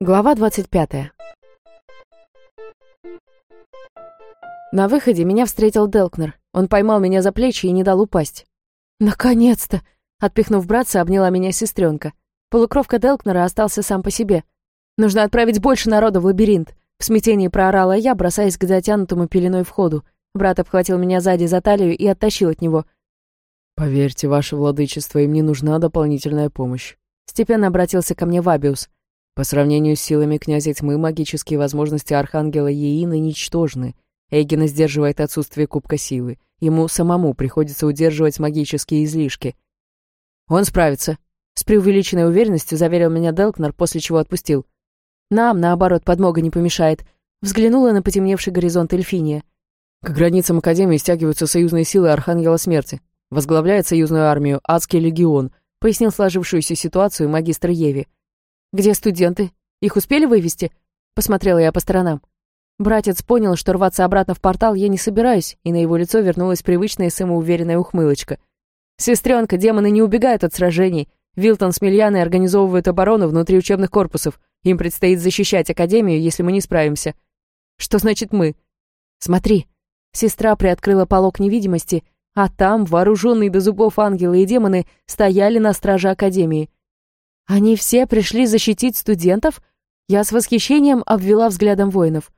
Глава 25. На выходе меня встретил Делкнер. Он поймал меня за плечи и не дал упасть. «Наконец-то!» Отпихнув братца, обняла меня сестренка. Полукровка Делкнера остался сам по себе. «Нужно отправить больше народа в лабиринт!» В смятении проорала я, бросаясь к затянутому пеленой входу. Брат обхватил меня сзади за талию и оттащил от него. «Поверьте, ваше владычество, им не нужна дополнительная помощь». Степенно обратился ко мне Вабиус. По сравнению с силами князя тьмы, магические возможности архангела Еины ничтожны. Эйгена сдерживает отсутствие кубка силы. Ему самому приходится удерживать магические излишки. «Он справится», — с преувеличенной уверенностью заверил меня Делкнер, после чего отпустил. «Нам, наоборот, подмога не помешает», — взглянула на потемневший горизонт Эльфиния. К границам Академии стягиваются союзные силы Архангела Смерти. Возглавляет союзную армию Адский легион, пояснил сложившуюся ситуацию магистр Еви. «Где студенты? Их успели вывести?» Посмотрела я по сторонам. Братец понял, что рваться обратно в портал я не собираюсь, и на его лицо вернулась привычная самоуверенная ухмылочка. «Сестренка, демоны не убегают от сражений. Вилтон с Мильяной организовывают оборону внутри учебных корпусов. Им предстоит защищать Академию, если мы не справимся». «Что значит «мы»?» «Смотри». Сестра приоткрыла полог невидимости, а там, вооруженные до зубов ангелы и демоны, стояли на страже Академии. Они все пришли защитить студентов? Я с восхищением обвела взглядом воинов.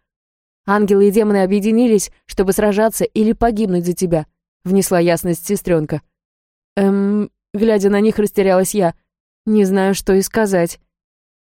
Ангелы и демоны объединились, чтобы сражаться или погибнуть за тебя, внесла ясность сестренка. Эм, глядя на них, растерялась я. Не знаю, что и сказать.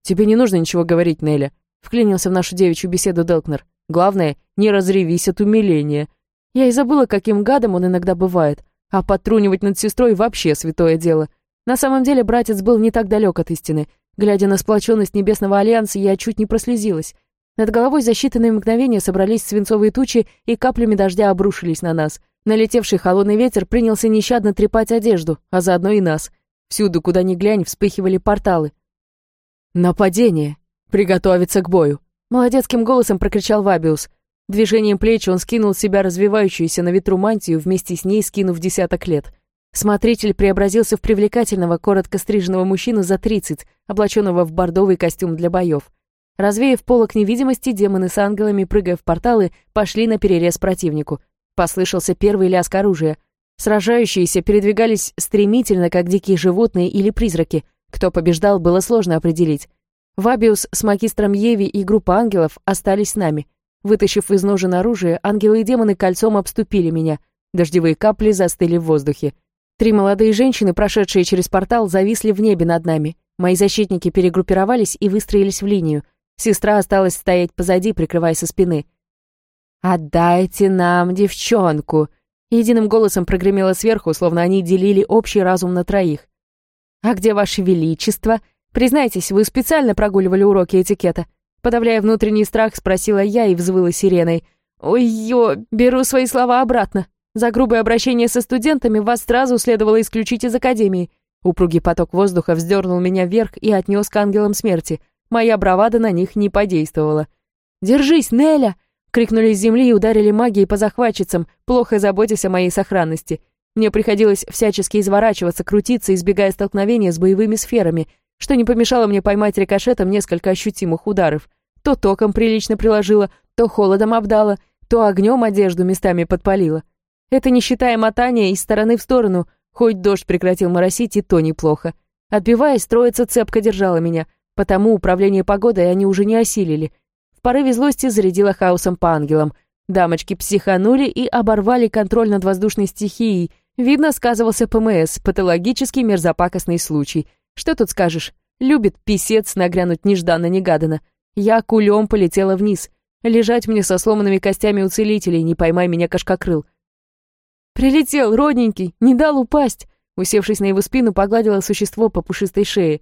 Тебе не нужно ничего говорить, Неля, вклинился в нашу девичью беседу Делкнер. Главное, не разревись от умиления. Я и забыла, каким гадом он иногда бывает. А подтрунивать над сестрой вообще святое дело. На самом деле братец был не так далек от истины. Глядя на сплоченность Небесного Альянса, я чуть не прослезилась. Над головой за считанные мгновения собрались свинцовые тучи и каплями дождя обрушились на нас. Налетевший холодный ветер принялся нещадно трепать одежду, а заодно и нас. Всюду, куда ни глянь, вспыхивали порталы. «Нападение! Приготовиться к бою!» Молодецким голосом прокричал Вабиус. Движением плеч он скинул с себя развивающуюся на ветру мантию, вместе с ней скинув десяток лет. Смотритель преобразился в привлекательного, коротко стриженного мужчину за тридцать, облаченного в бордовый костюм для боев. Развеяв полок невидимости, демоны с ангелами, прыгая в порталы, пошли на перерез противнику. Послышался первый лязг оружия. Сражающиеся передвигались стремительно, как дикие животные или призраки. Кто побеждал, было сложно определить. Вабиус с магистром Еви и группа ангелов остались с нами. Вытащив из ножен оружие, ангелы и демоны кольцом обступили меня. Дождевые капли застыли в воздухе. Три молодые женщины, прошедшие через портал, зависли в небе над нами. Мои защитники перегруппировались и выстроились в линию. Сестра осталась стоять позади, прикрывая со спины. «Отдайте нам девчонку!» Единым голосом прогремело сверху, словно они делили общий разум на троих. «А где ваше величество? Признайтесь, вы специально прогуливали уроки этикета?» Подавляя внутренний страх, спросила я и взвыла сиреной. «Ой-ё, беру свои слова обратно. За грубое обращение со студентами вас сразу следовало исключить из академии. Упругий поток воздуха вздернул меня вверх и отнес к ангелам смерти. Моя бравада на них не подействовала. «Держись, Неля!» — крикнули с земли и ударили магией по захватчицам, плохо заботясь о моей сохранности. Мне приходилось всячески изворачиваться, крутиться, избегая столкновения с боевыми сферами, что не помешало мне поймать рикошетом несколько ощутимых ударов. То током прилично приложила, то холодом обдала, то огнем одежду местами подпалила. Это не считая мотания из стороны в сторону, хоть дождь прекратил моросить, и то неплохо. Отбиваясь, троица цепко держала меня, потому управление погодой они уже не осилили. В порыве злости зарядила хаосом по ангелам. Дамочки психанули и оборвали контроль над воздушной стихией. Видно, сказывался ПМС, патологический мерзопакостный случай. Что тут скажешь? Любит писец нагрянуть нежданно-негаданно. Я кулем полетела вниз. Лежать мне со сломанными костями у целителей, не поймай меня кошкокрыл. «Прилетел, родненький, не дал упасть!» Усевшись на его спину, погладила существо по пушистой шее.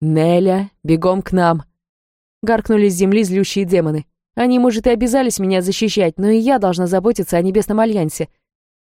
«Неля, бегом к нам!» Гаркнули с земли злющие демоны. Они, может, и обязались меня защищать, но и я должна заботиться о Небесном Альянсе.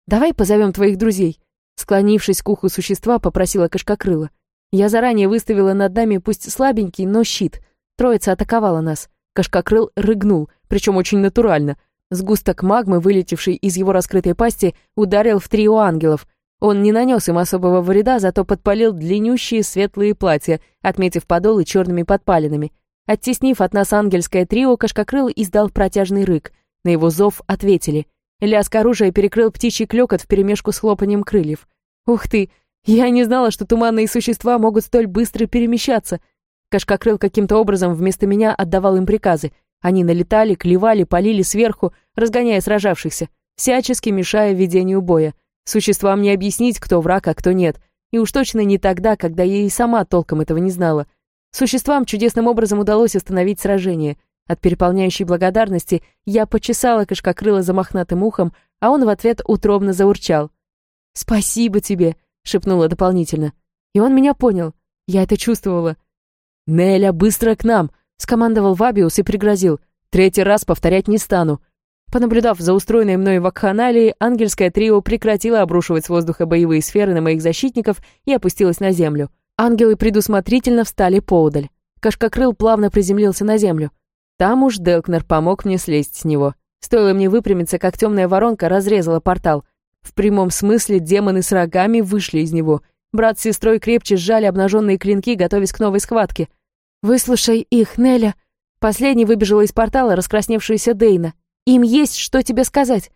«Давай позовем твоих друзей», Склонившись к уху существа, попросила Кашкокрыла. Я заранее выставила над нами пусть слабенький, но щит. Троица атаковала нас. Кашкокрыл рыгнул, причем очень натурально. Сгусток магмы, вылетевший из его раскрытой пасти, ударил в трио ангелов. Он не нанес им особого вреда, зато подпалил длиннющие светлые платья, отметив подолы черными подпалинами. Оттеснив от нас ангельское трио, Кашкокрыл издал протяжный рык. На его зов ответили. Лязг оружия перекрыл птичий клёкот вперемешку с хлопанием крыльев. «Ух ты! Я не знала, что туманные существа могут столь быстро перемещаться!» Кашкокрыл каким-то образом вместо меня отдавал им приказы — они налетали, клевали, полили сверху, разгоняя сражавшихся, всячески мешая ведению боя. Существам не объяснить, кто враг, а кто нет. И уж точно не тогда, когда я и сама толком этого не знала. Существам чудесным образом удалось остановить сражение. От переполняющей благодарности я почесала кошкокрыла за мохнатым ухом, а он в ответ утробно заурчал. «Спасибо тебе», — шепнула дополнительно. И он меня понял. Я это чувствовала. «Неля, быстро к нам!» Скомандовал Вабиус и пригрозил. «Третий раз повторять не стану». Понаблюдав за устроенной мной вакханалией, ангельское трио прекратило обрушивать с воздуха боевые сферы на моих защитников и опустилось на землю. Ангелы предусмотрительно встали поудаль. Кашкокрыл плавно приземлился на землю. Там уж Делкнер помог мне слезть с него. Стоило мне выпрямиться, как темная воронка разрезала портал. В прямом смысле демоны с рогами вышли из него. Брат с сестрой крепче сжали обнаженные клинки, готовясь к новой схватке. «Выслушай их, Неля!» Последний выбежала из портала раскрасневшаяся Дейна. «Им есть что тебе сказать!»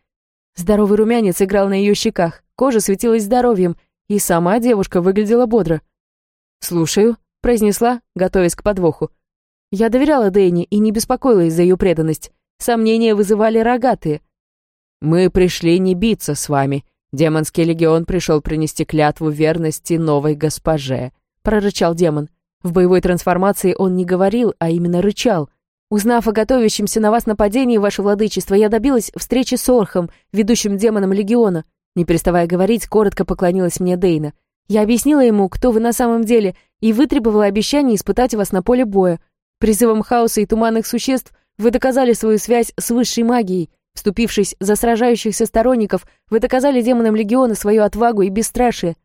Здоровый румянец играл на ее щеках, кожа светилась здоровьем, и сама девушка выглядела бодро. «Слушаю», — произнесла, готовясь к подвоху. Я доверяла Дейне и не беспокоилась за ее преданность. Сомнения вызывали рогатые. «Мы пришли не биться с вами. Демонский легион пришел принести клятву верности новой госпоже», — прорычал демон. В боевой трансформации он не говорил, а именно рычал. Узнав о готовящемся на вас нападении, ваше владычество, я добилась встречи с Орхом, ведущим демоном Легиона. Не переставая говорить, коротко поклонилась мне Дейна. Я объяснила ему, кто вы на самом деле, и вытребовала обещание испытать вас на поле боя. Призывом хаоса и туманных существ вы доказали свою связь с высшей магией. Вступившись за сражающихся сторонников, вы доказали демонам Легиона свою отвагу и бесстрашие.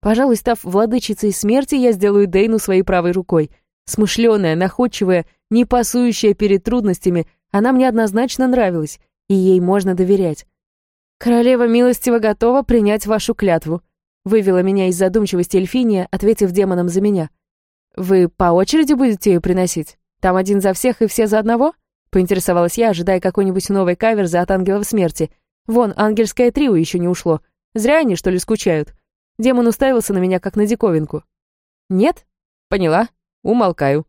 Пожалуй, став владычицей смерти, я сделаю Дейну своей правой рукой. Смышленая, находчивая, не пасующая перед трудностями, она мне однозначно нравилась, и ей можно доверять. «Королева милостиво готова принять вашу клятву», вывела меня из задумчивости Эльфиния, ответив демонам за меня. «Вы по очереди будете ее приносить? Там один за всех и все за одного?» Поинтересовалась я, ожидая какой-нибудь новой каверзы от ангелов смерти. Вон, ангельское трио еще не ушло. Зря они, что ли, скучают. Демон уставился на меня, как на диковинку. «Нет? Поняла. Умолкаю».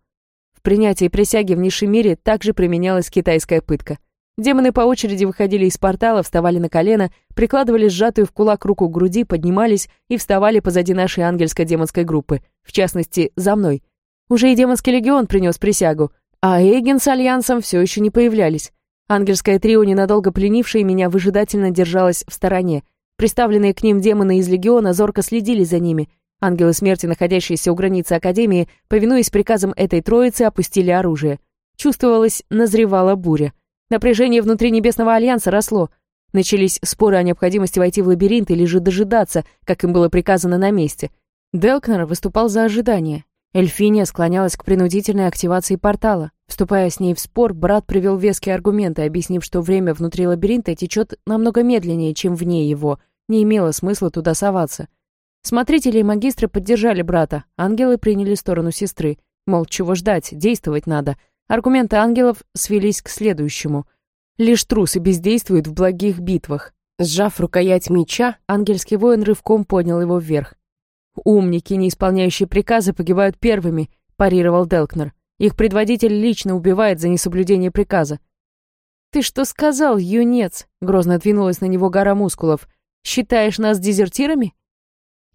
В принятии присяги в низшем мире также применялась китайская пытка. Демоны по очереди выходили из портала, вставали на колено, прикладывали сжатую в кулак руку к груди, поднимались и вставали позади нашей ангельско-демонской группы, в частности, за мной. Уже и демонский легион принес присягу, а Эйген с Альянсом все еще не появлялись. Ангельское трио, ненадолго пленившее меня, выжидательно держалось в стороне, Приставленные к ним демоны из Легиона зорко следили за ними. Ангелы смерти, находящиеся у границы Академии, повинуясь приказам этой троицы, опустили оружие. Чувствовалось, назревала буря. Напряжение внутри Небесного Альянса росло. Начались споры о необходимости войти в лабиринт или же дожидаться, как им было приказано на месте. Делкнер выступал за ожидание. Эльфиния склонялась к принудительной активации портала. Вступая с ней в спор, брат привел веские аргументы, объяснив, что время внутри лабиринта течет намного медленнее, чем вне его — не имело смысла туда соваться. Смотрители и магистры поддержали брата, ангелы приняли сторону сестры. Мол, чего ждать, действовать надо. Аргументы ангелов свелись к следующему. Лишь трусы бездействуют в благих битвах. Сжав рукоять меча, ангельский воин рывком поднял его вверх. «Умники, не исполняющие приказы, погибают первыми», – парировал Делкнер. «Их предводитель лично убивает за несоблюдение приказа». «Ты что сказал, юнец?» – грозно двинулась на него гора мускулов – Считаешь нас дезертирами?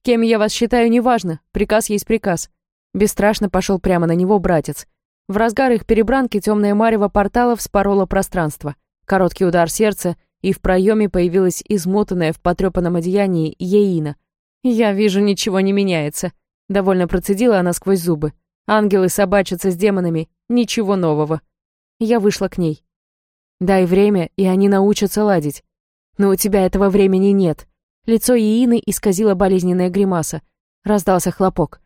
Кем я вас считаю, неважно. Приказ есть приказ. Бесстрашно пошел прямо на него братец. В разгар их перебранки темная марево портала вспорола пространство. Короткий удар сердца, и в проеме появилась измотанная в потрепанном одеянии Еина. «Я вижу, ничего не меняется», — довольно процедила она сквозь зубы. «Ангелы собачатся с демонами. Ничего нового». Я вышла к ней. «Дай время, и они научатся ладить. Но у тебя этого времени нет. Лицо Иины исказило болезненная гримаса. Раздался хлопок.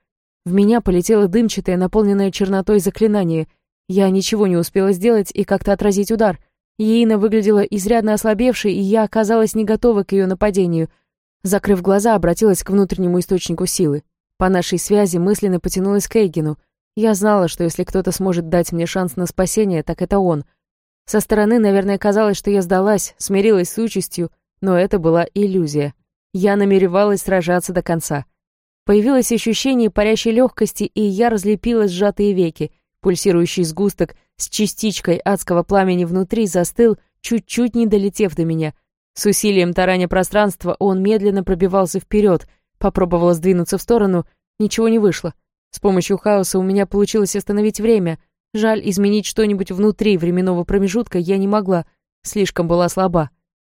В меня полетело дымчатое, наполненное чернотой заклинание. Я ничего не успела сделать и как-то отразить удар. Ейна выглядела изрядно ослабевшей, и я оказалась не готова к ее нападению. Закрыв глаза, обратилась к внутреннему источнику силы. По нашей связи мысленно потянулась к Эйгену. Я знала, что если кто-то сможет дать мне шанс на спасение, так это он. Со стороны, наверное, казалось, что я сдалась, смирилась с участью, но это была иллюзия. Я намеревалась сражаться до конца. Появилось ощущение парящей легкости, и я разлепила сжатые веки. Пульсирующий сгусток с частичкой адского пламени внутри застыл, чуть-чуть не долетев до меня. С усилием тараня пространства он медленно пробивался вперед, попробовала сдвинуться в сторону, ничего не вышло. С помощью хаоса у меня получилось остановить время. Жаль, изменить что-нибудь внутри временного промежутка я не могла, слишком была слаба.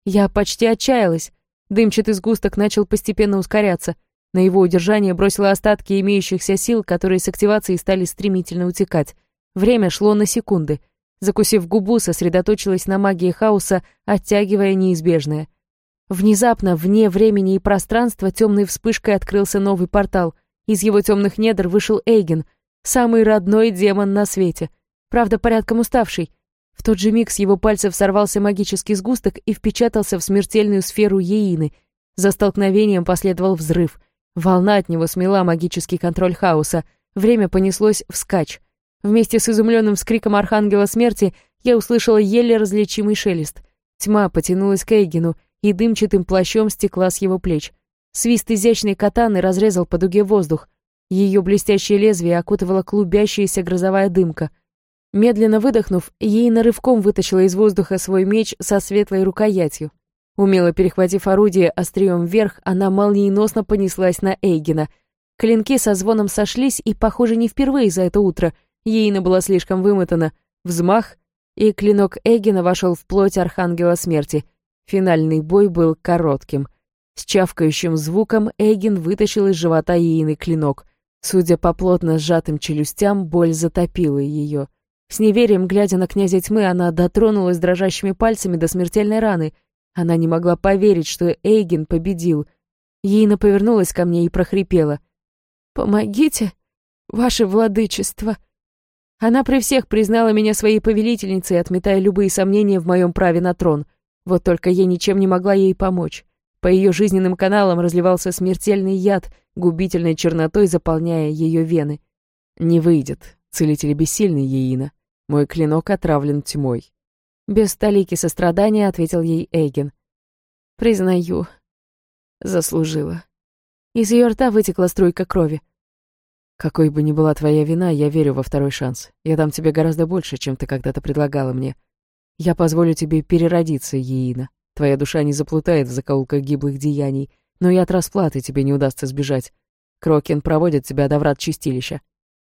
Я почти отчаялась. Дымчатый сгусток начал постепенно ускоряться. На его удержание бросила остатки имеющихся сил, которые с активацией стали стремительно утекать. Время шло на секунды. Закусив губу, сосредоточилась на магии хаоса, оттягивая неизбежное. Внезапно, вне времени и пространства, темной вспышкой открылся новый портал. Из его темных недр вышел Эйген, самый родной демон на свете. Правда, порядком уставший. В тот же миг с его пальцев сорвался магический сгусток и впечатался в смертельную сферу Еины. За столкновением последовал взрыв. Волна от него смела магический контроль хаоса. Время понеслось вскачь. Вместе с изумленным вскриком Архангела Смерти я услышала еле различимый шелест. Тьма потянулась к Эйгену, и дымчатым плащом стекла с его плеч. Свист изящной катаны разрезал по дуге воздух. Ее блестящее лезвие окутывала клубящаяся грозовая дымка. Медленно выдохнув, ей рывком вытащила из воздуха свой меч со светлой рукоятью. Умело перехватив орудие острием вверх, она молниеносно понеслась на Эйгена. Клинки со звоном сошлись, и, похоже, не впервые за это утро — Ейна была слишком вымотана. Взмах, и клинок Эгина вошел в плоть Архангела Смерти. Финальный бой был коротким. С чавкающим звуком Эгин вытащил из живота Ейны клинок. Судя по плотно сжатым челюстям, боль затопила ее. С неверием, глядя на князя тьмы, она дотронулась дрожащими пальцами до смертельной раны. Она не могла поверить, что Эйген победил. Ейна повернулась ко мне и прохрипела. «Помогите, ваше владычество!» Она при всех признала меня своей повелительницей, отметая любые сомнения в моем праве на трон. Вот только я ничем не могла ей помочь. По ее жизненным каналам разливался смертельный яд, губительной чернотой заполняя ее вены. «Не выйдет. Целители бессильны, Еина. Мой клинок отравлен тьмой». Без столики сострадания ответил ей Эйген. «Признаю. Заслужила». Из ее рта вытекла струйка крови. Какой бы ни была твоя вина, я верю во второй шанс. Я дам тебе гораздо больше, чем ты когда-то предлагала мне. Я позволю тебе переродиться, Еина. Твоя душа не заплутает в закоулках гиблых деяний, но и от расплаты тебе не удастся сбежать. Крокен проводит тебя до врат чистилища.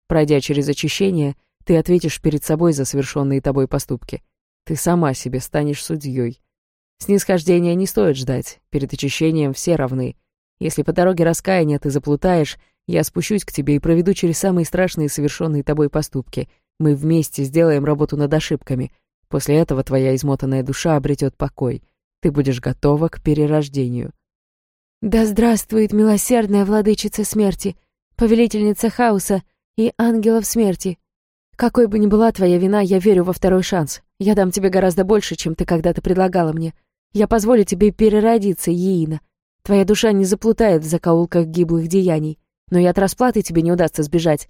Пройдя через очищение, ты ответишь перед собой за совершенные тобой поступки. Ты сама себе станешь судьей. Снисхождения не стоит ждать, перед очищением все равны. Если по дороге раскаяния ты заплутаешь, я спущусь к тебе и проведу через самые страшные совершенные тобой поступки. Мы вместе сделаем работу над ошибками. После этого твоя измотанная душа обретет покой. Ты будешь готова к перерождению. Да здравствует милосердная владычица смерти, повелительница хаоса и ангелов смерти. Какой бы ни была твоя вина, я верю во второй шанс. Я дам тебе гораздо больше, чем ты когда-то предлагала мне. Я позволю тебе переродиться, Иина. Твоя душа не заплутает в закоулках гиблых деяний но и от расплаты тебе не удастся сбежать.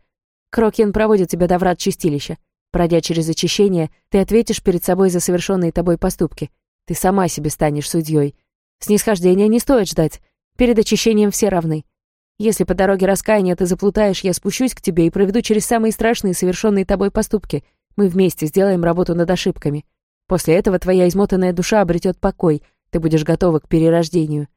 Крокен проводит тебя до врат чистилища. Пройдя через очищение, ты ответишь перед собой за совершенные тобой поступки. Ты сама себе станешь судьей. Снисхождения не стоит ждать. Перед очищением все равны. Если по дороге раскаяния ты заплутаешь, я спущусь к тебе и проведу через самые страшные совершенные тобой поступки. Мы вместе сделаем работу над ошибками. После этого твоя измотанная душа обретет покой. Ты будешь готова к перерождению.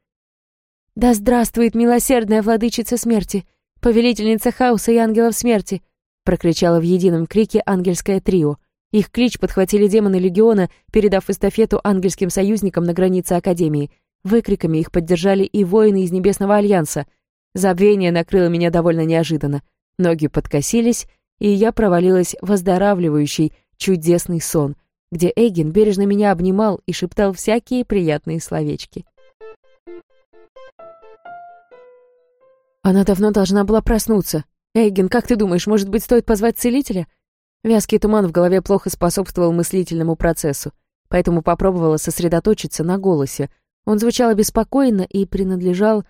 «Да здравствует милосердная владычица смерти, повелительница хаоса и ангелов смерти!» прокричала в едином крике ангельское трио. Их клич подхватили демоны Легиона, передав эстафету ангельским союзникам на границе Академии. Выкриками их поддержали и воины из Небесного Альянса. Забвение накрыло меня довольно неожиданно. Ноги подкосились, и я провалилась в оздоравливающий, чудесный сон, где Эйген бережно меня обнимал и шептал всякие приятные словечки. Она давно должна была проснуться. Эйген, как ты думаешь, может быть, стоит позвать целителя? Вязкий туман в голове плохо способствовал мыслительному процессу. поэтому попробовала сосредоточиться на голосе. Он звучал обеспокоенно и принадлежал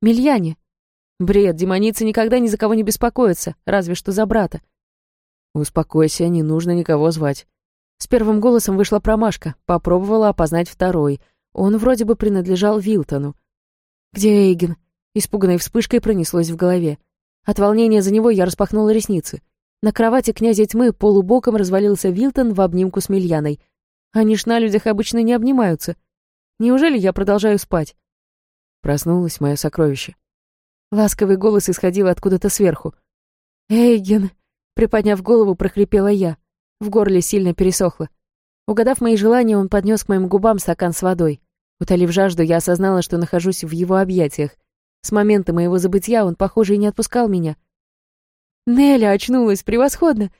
Мильяне. Бред, демоницы никогда ни за кого не беспокоятся, разве что за брата. «Успокойся, не нужно никого звать». С первым голосом вышла промашка, попробовала опознать второй. Он вроде бы принадлежал Вилтону. «Где Эйген?» Испуганной вспышкой пронеслось в голове. От волнения за него я распахнула ресницы. На кровати князя тьмы полубоком развалился Вилтон в обнимку с Мильяной. Они ж на людях обычно не обнимаются. Неужели я продолжаю спать? Проснулось мое сокровище. Ласковый голос исходил откуда-то сверху. «Эйген!» Приподняв голову, прохрипела я. В горле сильно пересохло. Угадав мои желания, он поднес к моим губам стакан с водой. Утолив жажду, я осознала, что нахожусь в его объятиях. С момента моего забытия он, похоже, и не отпускал меня. Неля очнулась превосходно.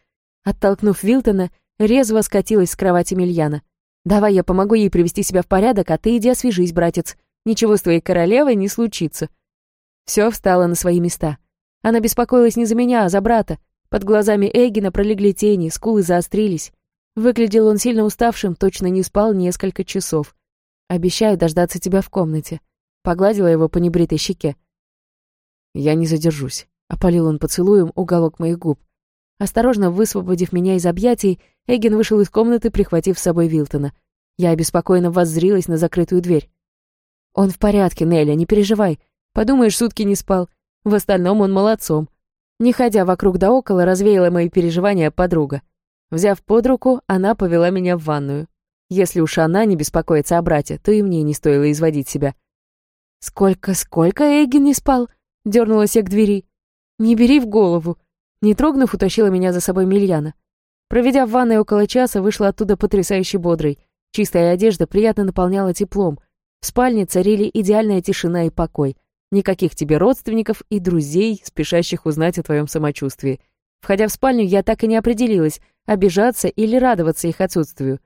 Оттолкнув Вилтона, резво скатилась с кровати Мильяна. «Давай я помогу ей привести себя в порядок, а ты иди освежись, братец. Ничего с твоей королевой не случится». Все встало на свои места. Она беспокоилась не за меня, а за брата. Под глазами Эгина пролегли тени, скулы заострились. Выглядел он сильно уставшим, точно не спал несколько часов. «Обещаю дождаться тебя в комнате». Погладила его по небритой щеке. «Я не задержусь», — опалил он поцелуем уголок моих губ. Осторожно высвободив меня из объятий, Эгин вышел из комнаты, прихватив с собой Вилтона. Я обеспокоенно воззрилась на закрытую дверь. «Он в порядке, Нелли, не переживай. Подумаешь, сутки не спал. В остальном он молодцом. Не ходя вокруг да около, развеяла мои переживания подруга. Взяв под руку, она повела меня в ванную. Если уж она не беспокоится о брате, то и мне не стоило изводить себя. «Сколько-сколько Эгин не спал?» — дернулась я к двери. «Не бери в голову». Не трогнув, утащила меня за собой Мильяна. Проведя в ванной около часа, вышла оттуда потрясающе бодрой. Чистая одежда приятно наполняла теплом. В спальне царили идеальная тишина и покой. Никаких тебе родственников и друзей, спешащих узнать о твоем самочувствии. Входя в спальню, я так и не определилась, обижаться или радоваться их отсутствию.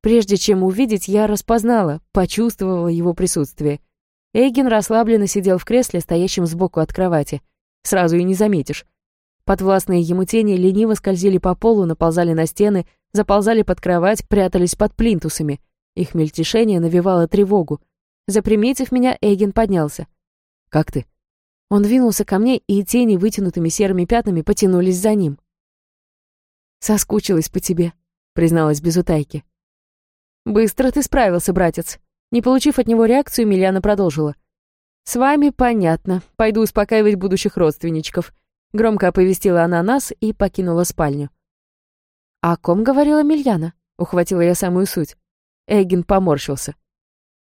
Прежде чем увидеть, я распознала, почувствовала его присутствие. Эйген расслабленно сидел в кресле, стоящем сбоку от кровати. Сразу и не заметишь. Подвластные ему тени лениво скользили по полу, наползали на стены, заползали под кровать, прятались под плинтусами. Их мельтешение навевало тревогу. Заприметив меня, Эйген поднялся. «Как ты?» Он двинулся ко мне, и тени вытянутыми серыми пятнами потянулись за ним. «Соскучилась по тебе», — призналась без утайки. «Быстро ты справился, братец». Не получив от него реакцию, Мильяна продолжила. «С вами понятно. Пойду успокаивать будущих родственничков». Громко оповестила она нас и покинула спальню. «О ком говорила Мильяна?» — ухватила я самую суть. Эгин поморщился.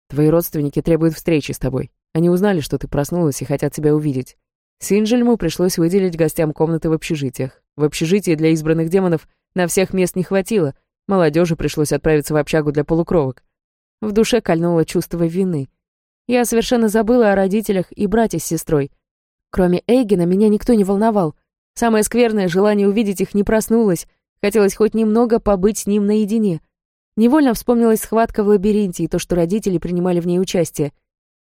«Твои родственники требуют встречи с тобой. Они узнали, что ты проснулась и хотят тебя увидеть. Синджельму пришлось выделить гостям комнаты в общежитиях. В общежитии для избранных демонов на всех мест не хватило, молодежи пришлось отправиться в общагу для полукровок. В душе кольнуло чувство вины. Я совершенно забыла о родителях и брате с сестрой. Кроме Эйгена меня никто не волновал. Самое скверное желание увидеть их не проснулось. Хотелось хоть немного побыть с ним наедине. Невольно вспомнилась схватка в лабиринте и то, что родители принимали в ней участие.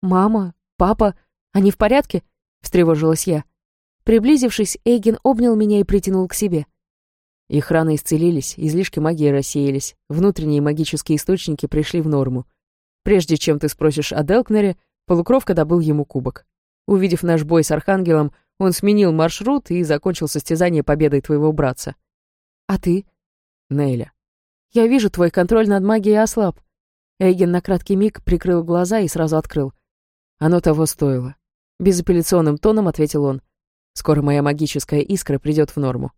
«Мама? Папа? Они в порядке?» — встревожилась я. Приблизившись, Эйген обнял меня и притянул к себе. Их раны исцелились, излишки магии рассеялись, внутренние магические источники пришли в норму. Прежде чем ты спросишь о Делкнере, полукровка добыл ему кубок. Увидев наш бой с Архангелом, он сменил маршрут и закончил состязание победой твоего братца. А ты? Нейля. Я вижу, твой контроль над магией ослаб. Эйген на краткий миг прикрыл глаза и сразу открыл. Оно того стоило. Безапелляционным тоном ответил он. Скоро моя магическая искра придет в норму.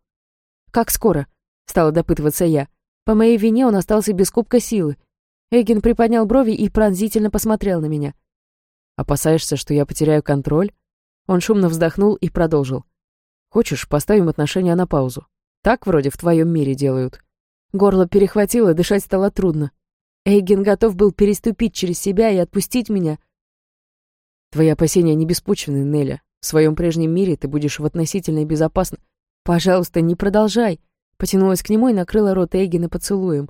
Как скоро? Стала допытываться я. По моей вине он остался без кубка силы. Эгин приподнял брови и пронзительно посмотрел на меня. «Опасаешься, что я потеряю контроль?» Он шумно вздохнул и продолжил. «Хочешь, поставим отношения на паузу? Так вроде в твоем мире делают». Горло перехватило, дышать стало трудно. Эйген готов был переступить через себя и отпустить меня, Твои опасения не беспочвены, Неля. В своем прежнем мире ты будешь в относительной безопасности. Пожалуйста, не продолжай. Потянулась к нему и накрыла рот Эйгена поцелуем.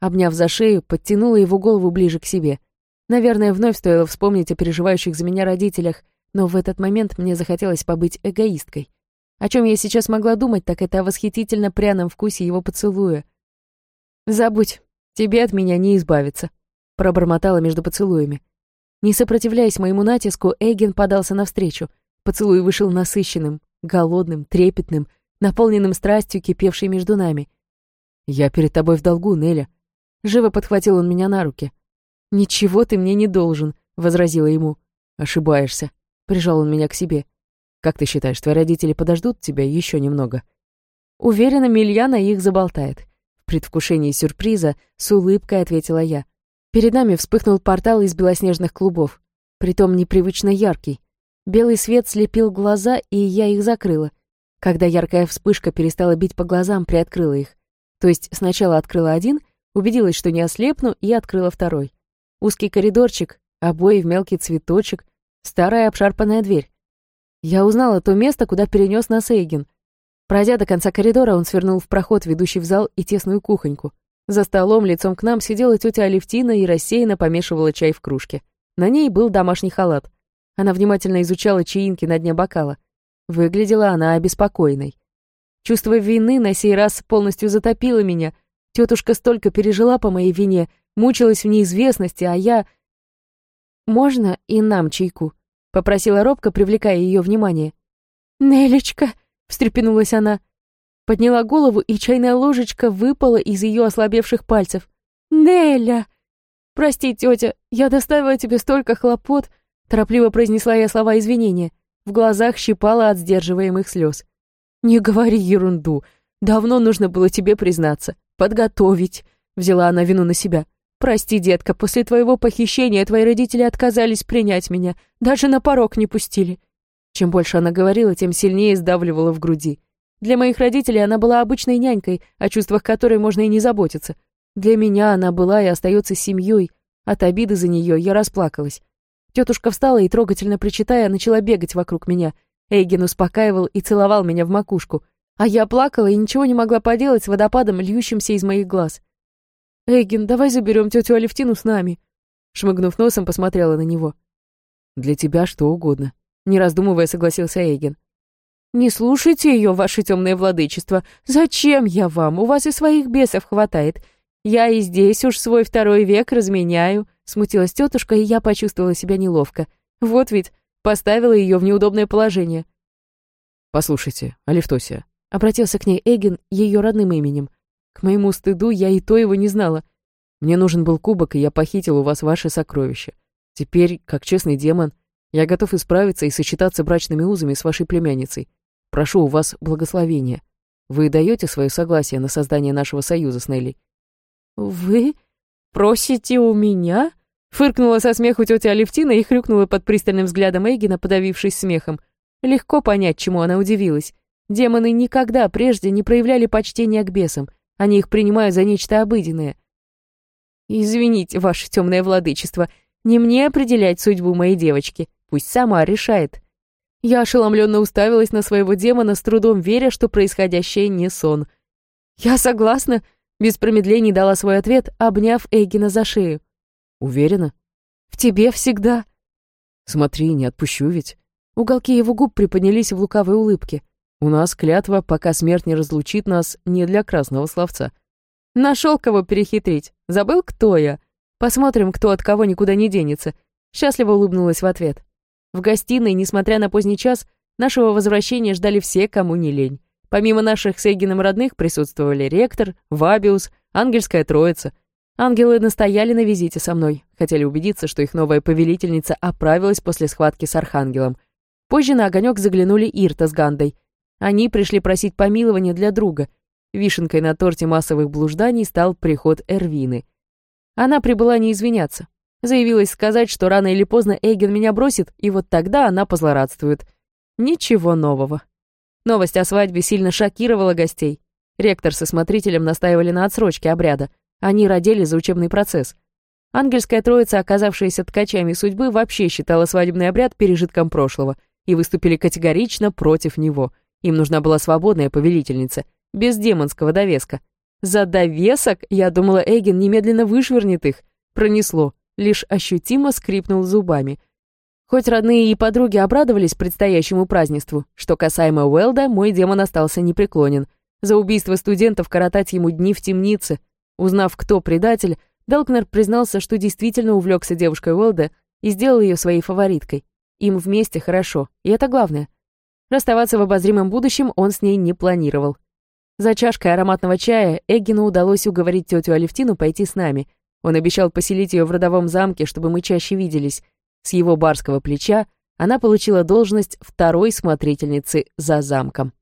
Обняв за шею, подтянула его голову ближе к себе. Наверное, вновь стоило вспомнить о переживающих за меня родителях, но в этот момент мне захотелось побыть эгоисткой. О чем я сейчас могла думать, так это о восхитительно пряном вкусе его поцелуя. «Забудь. тебе от меня не избавиться», — пробормотала между поцелуями. Не сопротивляясь моему натиску, Эйген подался навстречу. Поцелуй вышел насыщенным, голодным, трепетным, наполненным страстью, кипевшей между нами. «Я перед тобой в долгу, Неля». Живо подхватил он меня на руки. «Ничего ты мне не должен», — возразила ему. «Ошибаешься», — прижал он меня к себе. «Как ты считаешь, твои родители подождут тебя еще немного?» Уверена, Мильяна их заболтает. В предвкушении сюрприза с улыбкой ответила я. Перед нами вспыхнул портал из белоснежных клубов, притом непривычно яркий. Белый свет слепил глаза, и я их закрыла. Когда яркая вспышка перестала бить по глазам, приоткрыла их. То есть сначала открыла один, убедилась, что не ослепну, и открыла второй. Узкий коридорчик, обои в мелкий цветочек, старая обшарпанная дверь. Я узнала то место, куда перенес нас Эйген. Пройдя до конца коридора, он свернул в проход, ведущий в зал и тесную кухоньку. За столом лицом к нам сидела тетя Алевтина и рассеянно помешивала чай в кружке. На ней был домашний халат. Она внимательно изучала чаинки на дне бокала. Выглядела она обеспокоенной. Чувство вины на сей раз полностью затопило меня. Тетушка столько пережила по моей вине, мучилась в неизвестности, а я... «Можно и нам чайку?» — попросила робко, привлекая ее внимание. «Нелечка!» — встрепенулась она. Подняла голову, и чайная ложечка выпала из ее ослабевших пальцев. «Неля!» «Прости, тетя, я доставила тебе столько хлопот», торопливо произнесла я слова извинения. В глазах щипала от сдерживаемых слез. «Не говори ерунду. Давно нужно было тебе признаться. Подготовить», — взяла она вину на себя. «Прости, детка, после твоего похищения твои родители отказались принять меня, даже на порог не пустили». Чем больше она говорила, тем сильнее сдавливала в груди. Для моих родителей она была обычной нянькой, о чувствах которой можно и не заботиться. Для меня она была и остается семьей. От обиды за нее я расплакалась. Тетушка встала и, трогательно причитая, начала бегать вокруг меня. Эйген успокаивал и целовал меня в макушку. А я плакала и ничего не могла поделать с водопадом, льющимся из моих глаз. «Эйген, давай заберем тетю Алевтину с нами». Шмыгнув носом, посмотрела на него. «Для тебя что угодно», — не раздумывая согласился Эйген. «Не слушайте ее, ваше темное владычество. Зачем я вам? У вас и своих бесов хватает. Я и здесь уж свой второй век разменяю», — смутилась тетушка, и я почувствовала себя неловко. Вот ведь поставила ее в неудобное положение. «Послушайте, Алевтосия», — обратился к ней Эгин ее родным именем. К моему стыду я и то его не знала. «Мне нужен был кубок, и я похитил у вас ваше сокровище. Теперь, как честный демон, я готов исправиться и сочетаться брачными узами с вашей племянницей. Прошу у вас благословения. Вы даете свое согласие на создание нашего союза с Нелли?» «Вы просите у меня?» Фыркнула со смеху тетя Алевтина и хрюкнула под пристальным взглядом Эйгина, подавившись смехом. Легко понять, чему она удивилась. Демоны никогда прежде не проявляли почтения к бесам. Они их принимают за нечто обыденное. «Извините, ваше темное владычество, не мне определять судьбу моей девочки. Пусть сама решает», я ошеломленно уставилась на своего демона, с трудом веря, что происходящее не сон. «Я согласна», — без промедлений дала свой ответ, обняв Эйгина за шею. «Уверена?» «В тебе всегда». «Смотри, не отпущу ведь». Уголки его губ приподнялись в лукавой улыбке. «У нас клятва, пока смерть не разлучит нас, не для красного словца». Нашел кого перехитрить. Забыл, кто я? Посмотрим, кто от кого никуда не денется. Счастливо улыбнулась в ответ. В гостиной, несмотря на поздний час, нашего возвращения ждали все, кому не лень. Помимо наших с Эгином родных присутствовали ректор, Вабиус, ангельская троица. Ангелы настояли на визите со мной, хотели убедиться, что их новая повелительница оправилась после схватки с архангелом. Позже на огонек заглянули Ирта с Гандой. Они пришли просить помилования для друга. Вишенкой на торте массовых блужданий стал приход Эрвины. Она прибыла не извиняться. Заявилась сказать, что рано или поздно Эйген меня бросит, и вот тогда она позлорадствует. Ничего нового. Новость о свадьбе сильно шокировала гостей. Ректор со смотрителем настаивали на отсрочке обряда. Они родили за учебный процесс. Ангельская троица, оказавшаяся ткачами судьбы, вообще считала свадебный обряд пережитком прошлого и выступили категорично против него. Им нужна была свободная повелительница, без демонского довеска. За довесок, я думала, Эйген немедленно вышвырнет их. Пронесло лишь ощутимо скрипнул зубами. Хоть родные и подруги обрадовались предстоящему празднеству, что касаемо Уэлда, мой демон остался непреклонен. За убийство студентов коротать ему дни в темнице. Узнав, кто предатель, Белкнер признался, что действительно увлекся девушкой Уэлда и сделал ее своей фавориткой. Им вместе хорошо, и это главное. Расставаться в обозримом будущем он с ней не планировал. За чашкой ароматного чая Эггину удалось уговорить тетю Алевтину пойти с нами. Он обещал поселить ее в родовом замке, чтобы мы чаще виделись. С его барского плеча она получила должность второй смотрительницы за замком.